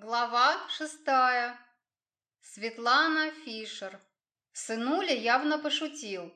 Глава шестая. Светлана Фишер. Сынуля явно пошутил.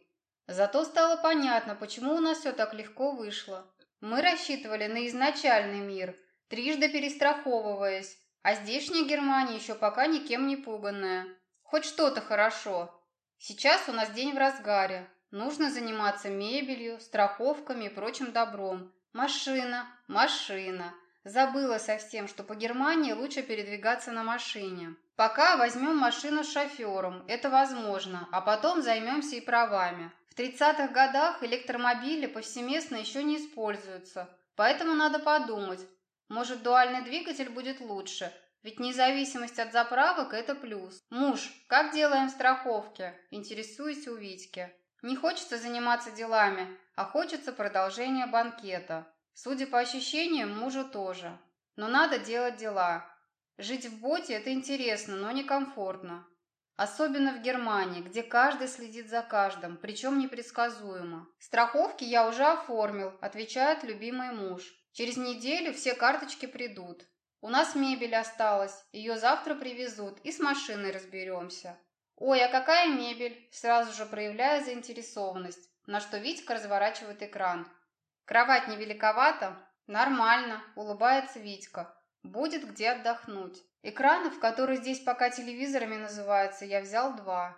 Зато стало понятно, почему у нас все так легко вышло. Мы рассчитывали на изначальный мир, трижды перестраховываясь, а здешняя Германия еще пока никем не пуганная. Хоть что-то хорошо. Сейчас у нас день в разгаре. Нужно заниматься мебелью, страховками и прочим добром. Машина, машина. Забыла совсем, что по Германии лучше передвигаться на машине. Пока возьмем машину с шофером, это возможно, а потом займемся и правами. В 30-х годах электромобили повсеместно еще не используются, поэтому надо подумать. Может, дуальный двигатель будет лучше, ведь независимость от заправок – это плюс. Муж, как делаем страховки? Интересуюсь у Витьки. Не хочется заниматься делами, а хочется продолжения банкета. Судя по ощущениям, мужу тоже. Но надо делать дела. Жить в боте – это интересно, но некомфортно. Особенно в Германии, где каждый следит за каждым, причем непредсказуемо. Страховки я уже оформил, отвечает любимый муж. Через неделю все карточки придут. У нас мебель осталась, ее завтра привезут и с машиной разберемся. Ой, а какая мебель? Сразу же проявляя заинтересованность, на что Витька разворачивает экран. Кровать невеликовата? Нормально, улыбается Витька. Будет где отдохнуть. Экранов, которые здесь пока телевизорами называются, я взял два.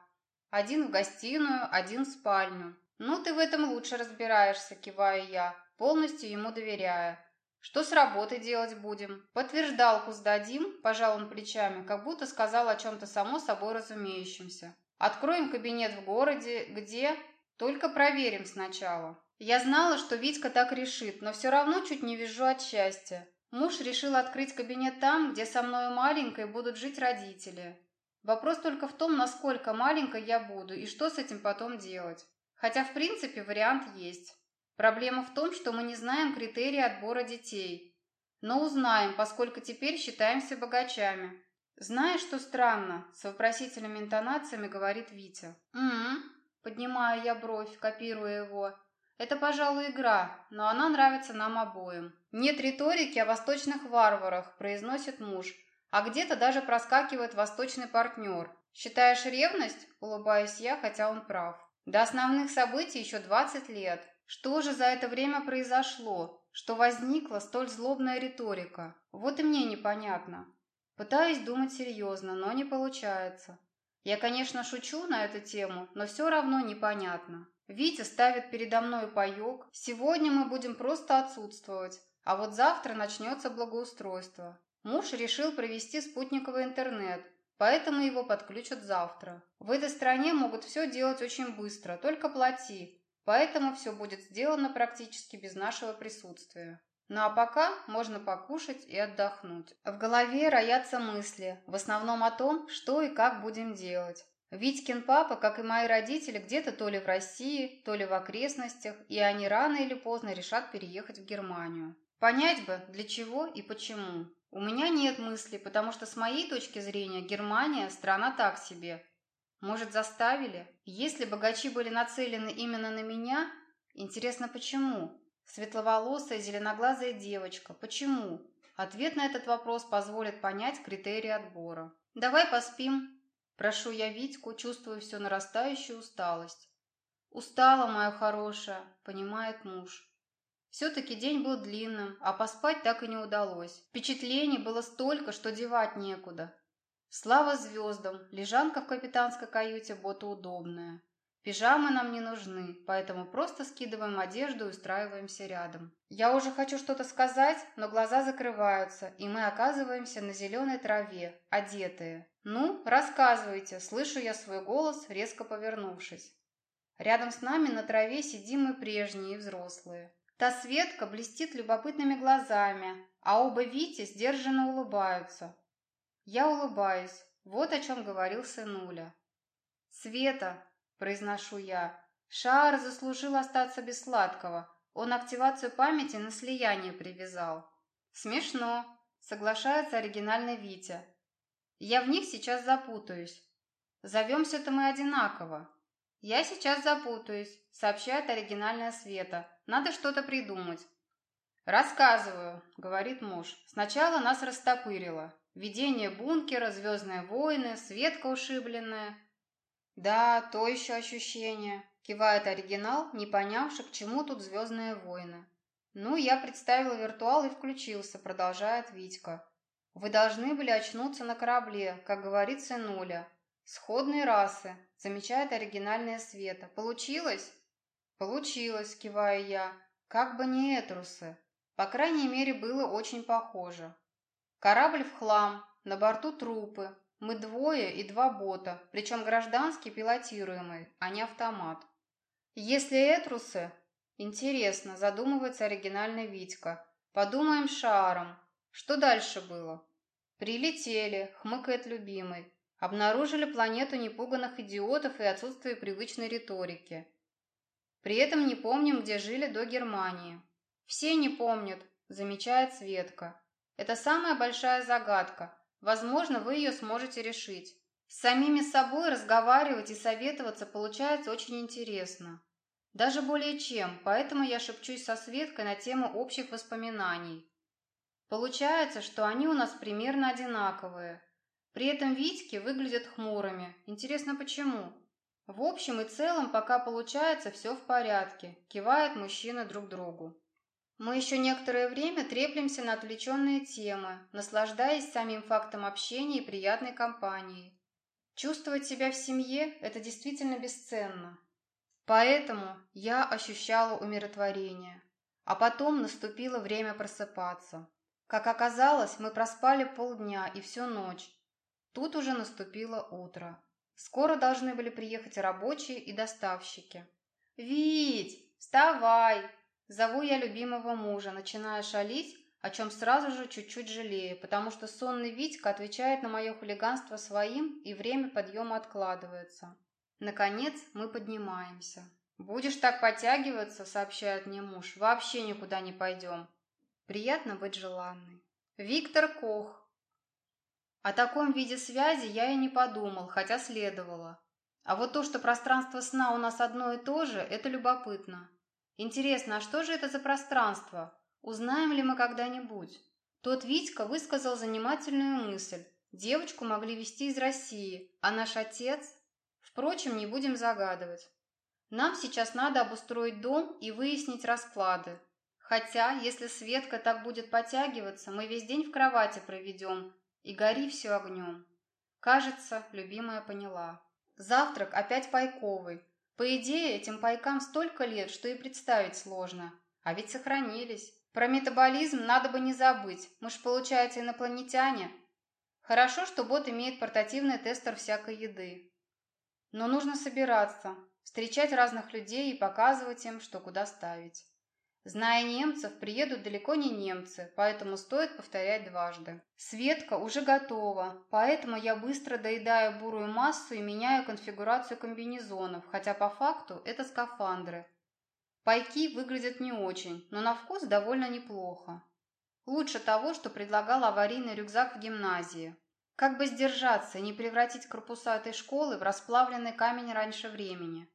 Один в гостиную, один в спальню. Ну, ты в этом лучше разбираешься, киваю я, полностью ему доверяя. Что с работой делать будем? Подтверждалку сдадим, пожал он плечами, как будто сказал о чем-то само собой разумеющемся. Откроем кабинет в городе, где... Только проверим сначала. Я знала, что Витька так решит, но все равно чуть не вижу от счастья. Муж решил открыть кабинет там, где со мной маленькой будут жить родители. Вопрос только в том, насколько маленькой я буду и что с этим потом делать. Хотя, в принципе, вариант есть. Проблема в том, что мы не знаем критерии отбора детей. Но узнаем, поскольку теперь считаемся богачами. Знаешь, что странно? С вопросительными интонациями говорит Витя. «М-м-м», поднимаю я бровь, копируя его. Это, пожалуй, игра, но она нравится нам обоим. Нет риторики о восточных варварах, произносит муж, а где-то даже проскакивает восточный партнер. Считаешь ревность? Улыбаюсь я, хотя он прав. До основных событий еще 20 лет. Что же за это время произошло? Что возникла столь злобная риторика? Вот и мне непонятно. Пытаюсь думать серьезно, но не получается. Я, конечно, шучу на эту тему, но все равно непонятно. Витя ставит передо мной паёк. Сегодня мы будем просто отсутствовать, а вот завтра начнется благоустройство. Муж решил провести спутниковый интернет, поэтому его подключат завтра. В этой стране могут все делать очень быстро, только плати, поэтому все будет сделано практически без нашего присутствия. Ну а пока можно покушать и отдохнуть. В голове роятся мысли, в основном о том, что и как будем делать. Витькин папа, как и мои родители, где-то то ли в России, то ли в окрестностях, и они рано или поздно решат переехать в Германию. Понять бы, для чего и почему. У меня нет мысли, потому что с моей точки зрения Германия – страна так себе. Может, заставили? Если богачи были нацелены именно на меня, интересно, почему? Светловолосая, зеленоглазая девочка. Почему? Ответ на этот вопрос позволит понять критерии отбора. «Давай поспим», Прошу я Витьку, чувствую все нарастающую усталость. «Устала, моя хорошая», — понимает муж. Все-таки день был длинным, а поспать так и не удалось. Впечатлений было столько, что девать некуда. Слава звездам, лежанка в капитанской каюте бота удобная. Пижамы нам не нужны, поэтому просто скидываем одежду и устраиваемся рядом. Я уже хочу что-то сказать, но глаза закрываются, и мы оказываемся на зеленой траве, одетые. «Ну, рассказывайте», — слышу я свой голос, резко повернувшись. Рядом с нами на траве сидим мы прежние и взрослые. Та Светка блестит любопытными глазами, а оба Вити сдержанно улыбаются. Я улыбаюсь, вот о чем говорил сынуля. «Света», — произношу я, — «Шар заслужил остаться без сладкого. Он активацию памяти на слияние привязал». «Смешно», — соглашается оригинальный Витя. Я в них сейчас запутаюсь. Зовемся-то мы одинаково. Я сейчас запутаюсь, сообщает оригинальная Света. Надо что-то придумать. «Рассказываю», — говорит муж. «Сначала нас растопырило. Видение бункера, звездные войны, Светка ушибленная». «Да, то еще ощущение», — кивает оригинал, не понявши, к чему тут звездные войны. «Ну, я представила виртуал и включился», — продолжает Витька. «Вы должны были очнуться на корабле, как говорит сынуля. Сходные расы», — замечает оригинальная Света. «Получилось?» «Получилось», — киваю я. «Как бы не этрусы». По крайней мере, было очень похоже. Корабль в хлам, на борту трупы. Мы двое и два бота, причем гражданский пилотируемый, а не автомат. Если этрусы... Интересно, задумывается оригинальный Витька. Подумаем шаром. Что дальше было? Прилетели, хмыкает любимый. Обнаружили планету непуганных идиотов и отсутствие привычной риторики. При этом не помним, где жили до Германии. «Все не помнят», – замечает Светка. «Это самая большая загадка. Возможно, вы ее сможете решить. С самими собой разговаривать и советоваться получается очень интересно. Даже более чем, поэтому я шепчусь со Светкой на тему общих воспоминаний. Получается, что они у нас примерно одинаковые. При этом Витьки выглядят хмурыми. Интересно, почему? В общем и целом, пока получается, все в порядке, кивают мужчины друг другу. Мы еще некоторое время треплемся на отвлеченные темы, наслаждаясь самим фактом общения и приятной компанией. Чувствовать себя в семье – это действительно бесценно. Поэтому я ощущала умиротворение. А потом наступило время просыпаться. Как оказалось, мы проспали полдня и всю ночь. Тут уже наступило утро. Скоро должны были приехать рабочие и доставщики. «Вить, вставай!» Зову я любимого мужа, начиная шалить, о чем сразу же чуть-чуть жалею, потому что сонный Витька отвечает на мое хулиганство своим, и время подъема откладывается. Наконец мы поднимаемся. «Будешь так подтягиваться», — сообщает мне муж, — «вообще никуда не пойдем». Приятно быть желанной. Виктор Кох. О таком виде связи я и не подумал, хотя следовало. А вот то, что пространство сна у нас одно и то же, это любопытно. Интересно, а что же это за пространство? Узнаем ли мы когда-нибудь? Тот Витька высказал занимательную мысль. Девочку могли везти из России, а наш отец... Впрочем, не будем загадывать. Нам сейчас надо обустроить дом и выяснить расклады. Хотя, если Светка так будет потягиваться, мы весь день в кровати проведем, и гори все огнем. Кажется, любимая поняла. Завтрак опять пайковый, по идее, этим пайкам столько лет, что и представить сложно. А ведь сохранились. Про метаболизм надо бы не забыть. Мы ж, получается, инопланетяне. Хорошо, что бот имеет портативный тестер всякой еды. Но нужно собираться, встречать разных людей и показывать им, что куда ставить. Зная немцев, приедут далеко не немцы, поэтому стоит повторять дважды. Светка уже готова, поэтому я быстро доедаю бурую массу и меняю конфигурацию комбинезонов, хотя по факту это скафандры. Пайки выглядят не очень, но на вкус довольно неплохо. Лучше того, что предлагал аварийный рюкзак в гимназии. Как бы сдержаться и не превратить корпуса этой школы в расплавленный камень раньше времени.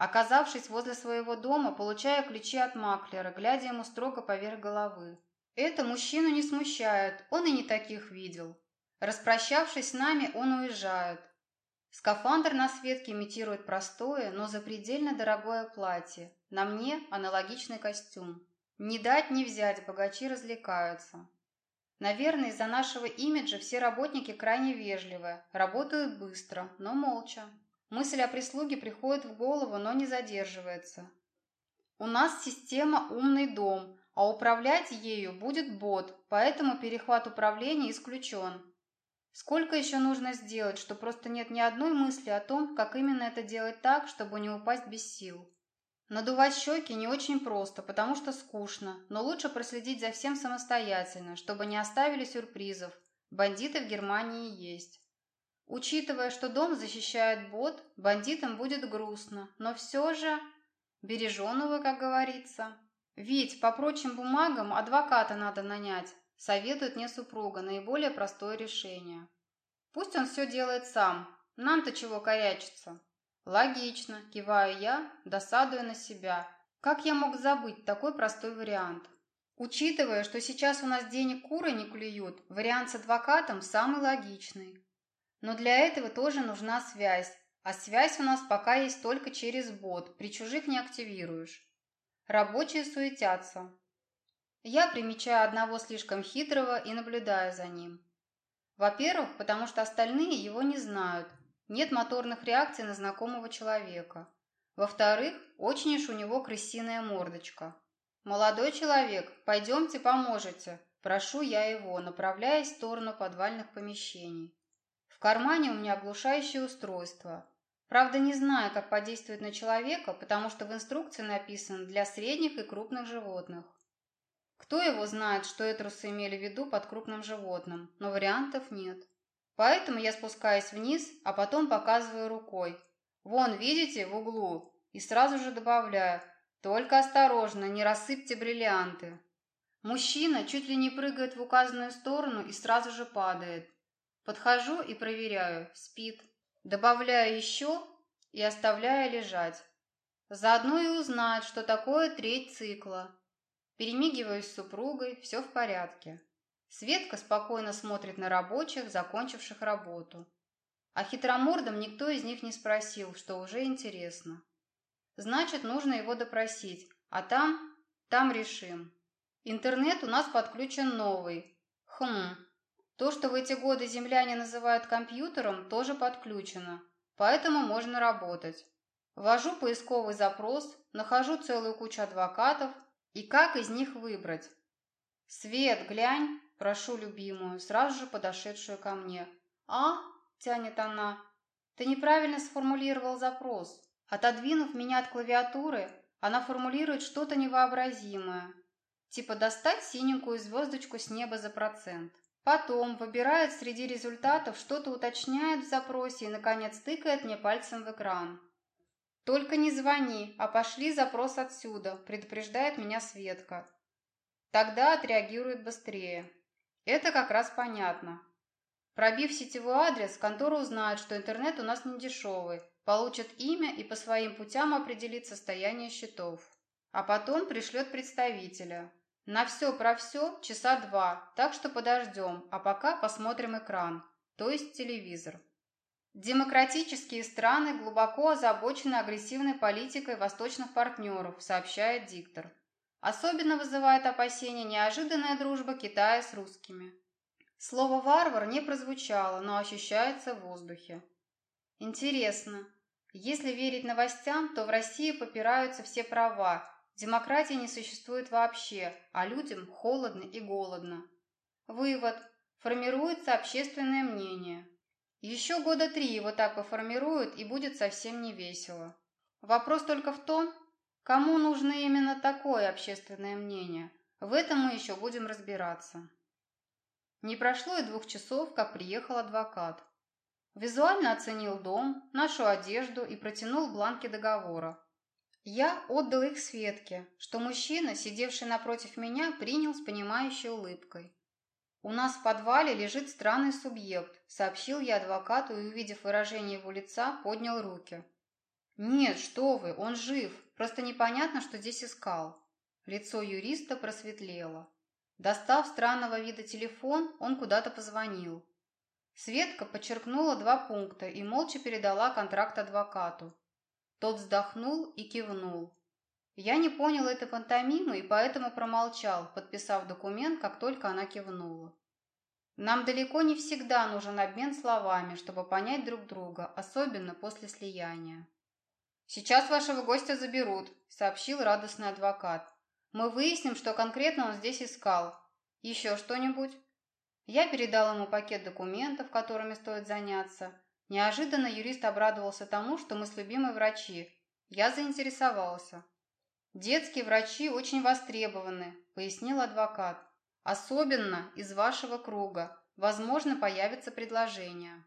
Оказавшись возле своего дома, получаю ключи от маклера, глядя ему строго поверх головы. Это мужчину не смущает, он и не таких видел. Распрощавшись с нами, он уезжает. Скафандр на Светке имитирует простое, но запредельно дорогое платье. На мне аналогичный костюм. Не дать не взять, богачи развлекаются. Наверное, из-за нашего имиджа все работники крайне вежливы, работают быстро, но молча. Мысль о прислуге приходит в голову, но не задерживается. У нас система «Умный дом», а управлять ею будет бот, поэтому перехват управления исключен. Сколько еще нужно сделать, что просто нет ни одной мысли о том, как именно это делать так, чтобы не упасть без сил. Надувать щеки не очень просто, потому что скучно, но лучше проследить за всем самостоятельно, чтобы не оставили сюрпризов. Бандиты в Германии есть. Учитывая, что дом защищает бот, бандитам будет грустно, но все же... Береженого, как говорится. Ведь по прочим бумагам адвоката надо нанять, советует мне супруга, наиболее простое решение. Пусть он все делает сам, нам-то чего корячиться. Логично, киваю я, досадуя на себя. Как я мог забыть такой простой вариант? Учитывая, что сейчас у нас денег куры не клюют, вариант с адвокатом самый логичный. Но для этого тоже нужна связь, а связь у нас пока есть только через бот, при чужих не активируешь. Рабочие суетятся. Я примечаю одного слишком хитрого и наблюдаю за ним. Во-первых, потому что остальные его не знают, нет моторных реакций на знакомого человека. Во-вторых, очень уж у него крысиная мордочка. «Молодой человек, пойдемте поможете», – прошу я его, направляясь в сторону подвальных помещений. Кармане у меня оглушающее устройство. Правда, не знаю, как подействует на человека, потому что в инструкции написано «для средних и крупных животных». Кто его знает, что этрусы имели в виду под крупным животным, но вариантов нет. Поэтому я спускаюсь вниз, а потом показываю рукой. Вон, видите, в углу. И сразу же добавляю, только осторожно, не рассыпьте бриллианты. Мужчина чуть ли не прыгает в указанную сторону и сразу же падает. Подхожу и проверяю, спит. Добавляю еще и оставляю лежать. Заодно и узнать, что такое треть цикла. Перемигиваюсь с супругой, все в порядке. Светка спокойно смотрит на рабочих, закончивших работу. А хитромордом никто из них не спросил, что уже интересно. Значит, нужно его допросить, а там, там решим. Интернет у нас подключен новый. Хм, то, что в эти годы земляне называют компьютером, тоже подключено, поэтому можно работать. Ввожу поисковый запрос, нахожу целую кучу адвокатов, и как из них выбрать? Свет, глянь, прошу любимую, сразу же подошедшую ко мне. А, тянет она, ты неправильно сформулировал запрос. Отодвинув меня от клавиатуры, она формулирует что-то невообразимое. Типа достать синенькую звездочку с неба за процент. Потом выбирает среди результатов, что-то уточняет в запросе и, наконец, тыкает мне пальцем в экран. «Только не звони, а пошли запрос отсюда», – предупреждает меня Светка. Тогда отреагирует быстрее. Это как раз понятно. Пробив сетевой адрес, контора узнает, что интернет у нас не дешевый, получит имя и по своим путям определит состояние счетов. А потом пришлет представителя. На все про все часа два, так что подождем, а пока посмотрим экран, то есть телевизор. Демократические страны глубоко озабочены агрессивной политикой восточных партнеров, сообщает диктор. Особенно вызывает опасения неожиданная дружба Китая с русскими. Слово «варвар» не прозвучало, но ощущается в воздухе. Интересно, если верить новостям, то в России попираются все права, демократии не существует вообще, а людям холодно и голодно. Вывод. Формируется общественное мнение. Еще года три его так поформируют, и будет совсем не весело. Вопрос только в том, кому нужно именно такое общественное мнение. В этом мы еще будем разбираться. Не прошло и двух часов, как приехал адвокат. Визуально оценил дом, нашу одежду и протянул бланки договора. Я отдал их Светке, что мужчина, сидевший напротив меня, принял с понимающей улыбкой. «У нас в подвале лежит странный субъект», — сообщил я адвокату и, увидев выражение его лица, поднял руки. «Нет, что вы, он жив, просто непонятно, что здесь искал». Лицо юриста просветлело. Достав странного вида телефон, он куда-то позвонил. Светка подчеркнула два пункта и молча передала контракт адвокату. Тот вздохнул и кивнул. Я не понял этой пантомимы и поэтому промолчал, подписав документ, как только она кивнула. Нам далеко не всегда нужен обмен словами, чтобы понять друг друга, особенно после слияния. «Сейчас вашего гостя заберут», — сообщил радостный адвокат. «Мы выясним, что конкретно он здесь искал. Еще что-нибудь?» Я передал ему пакет документов, которыми стоит заняться. Неожиданно юрист обрадовался тому, что мы с любимой врачи. Я заинтересовался. «Детские врачи очень востребованы», – пояснил адвокат. «Особенно из вашего круга. Возможно, появится предложение».